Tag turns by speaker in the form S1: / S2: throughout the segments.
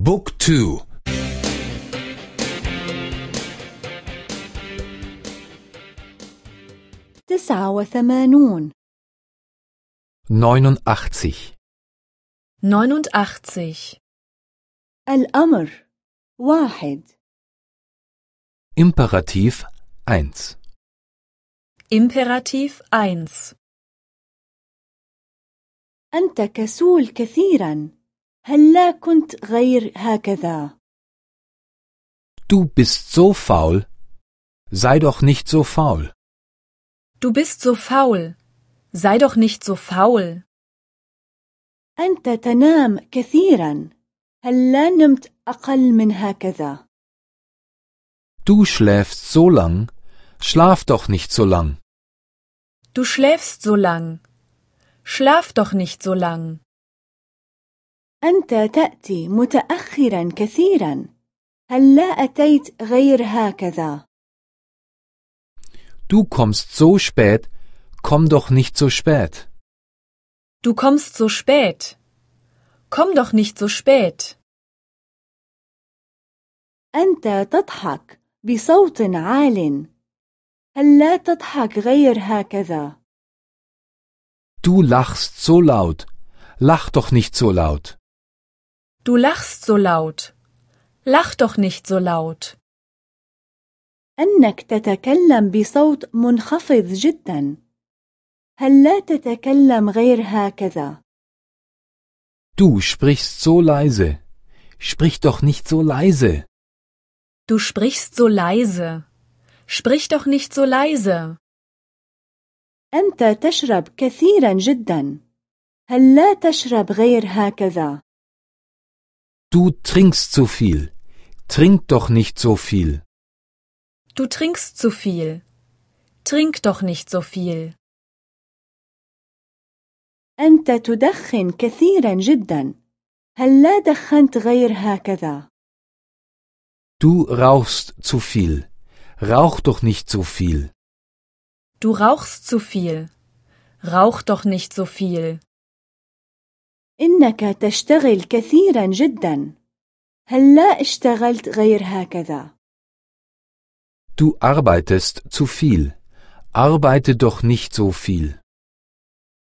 S1: بوك تو
S2: تسعة وثمانون
S1: 89
S3: 89.
S2: الأمر واحد
S1: Imperativ 1
S3: Imperativ 1.
S2: أنت كسول كثيرا هل لا كنت غير هكذا
S1: Du bist so faul. Sei doch nicht so faul.
S3: Du bist so faul. Sei doch nicht so faul.
S2: أنت تنام كثيرا هل لا نمت أقل من هكذا
S1: Du schläfst so lang. Schlaf doch nicht so lang.
S3: Du schläfst so lang. Schlaf doch nicht so lang.
S2: أنت تأتي متأخرا كثيرا هل لا أتيت غير هكذا
S1: Du kommst so spät. Komm doch nicht so spät.
S3: Du kommst so spät. Komm doch nicht so spät.
S2: أنت تضحك بصوت عال هل لا تضحك غير هكذا
S1: Du lachst so laut. Lach doch nicht so laut.
S3: Du lachst so laut. Lach doch nicht so laut.
S2: أنك تتكلم بصوت منخفض جدا هل لا تتكلم غير هكذا
S1: Du sprichst so leise. Sprich doch nicht so leise.
S3: Du sprichst so leise. Sprich doch nicht so leise.
S2: أنت تشرب كثيرا جدا هل لا تشرب غير هكذا
S1: Du trinkst zu viel. Trink doch nicht so viel.
S3: Du trinkst zu viel. Trink doch nicht so viel.
S2: أنت تدخن كثيرا جدا هل لا دخنت غير هكذا
S1: Du rauchst zu viel. Rauch doch nicht so viel.
S3: Du rauchst zu viel. Rauch doch nicht so viel.
S2: إنك تشتغل كثيرا جدا هل لا اشتغلت غير هكذا
S1: Du arbeitest zu viel. Arbeite doch nicht so viel.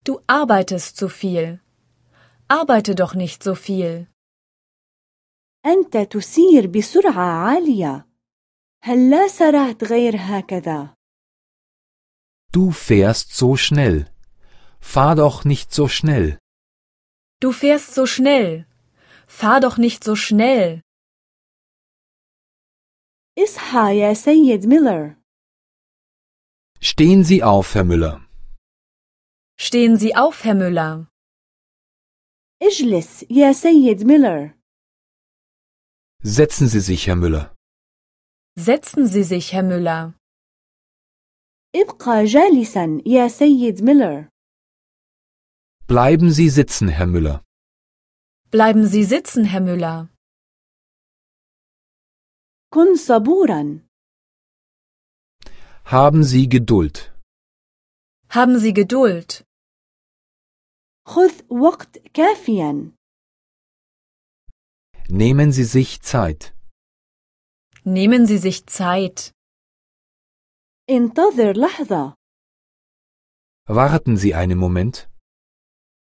S3: Du arbeitest zu viel. Arbeite doch nicht so viel.
S2: أنت تسير بسرعة عالية هل لا سرعت غير هكذا
S1: Du fährst so schnell. Fahr doch nicht so schnell.
S3: Du fährst so schnell. Fahr doch nicht so schnell.
S2: اصحى يا سيد ميلر
S1: Stehen Sie auf, Herr Müller.
S3: Stehen Sie auf, Herr Müller.
S2: اجلس يا سيد ميلر
S1: Setzen Sie sich, Herr Müller.
S3: Setzen Sie sich, Herr Müller.
S2: ابقى جالسا يا سيد ميلر
S1: Bleiben Sie sitzen, Herr Müller.
S3: Bleiben Sie sitzen, Herr Müller.
S2: كن صبورا
S1: Haben Sie Geduld.
S3: Haben Sie Geduld.
S2: خذ وقت كافيا
S1: Nehmen Sie sich Zeit.
S3: Nehmen Sie sich Zeit.
S2: انتظر لحظة
S1: Warten Sie einen Moment.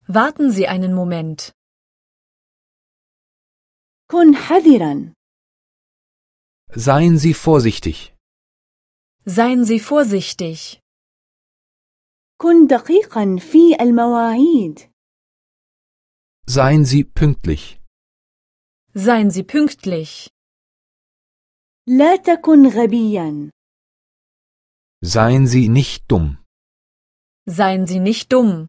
S3: Warten Sie einen Moment.
S2: كن حذرا
S1: Seien Sie vorsichtig.
S3: Seien Sie vorsichtig.
S2: كن دقيقا في المواعيد
S1: Seien Sie pünktlich.
S3: Seien Sie pünktlich.
S2: لا تكن غبيا
S1: Seien Sie nicht dumm.
S3: Seien Sie nicht dumm.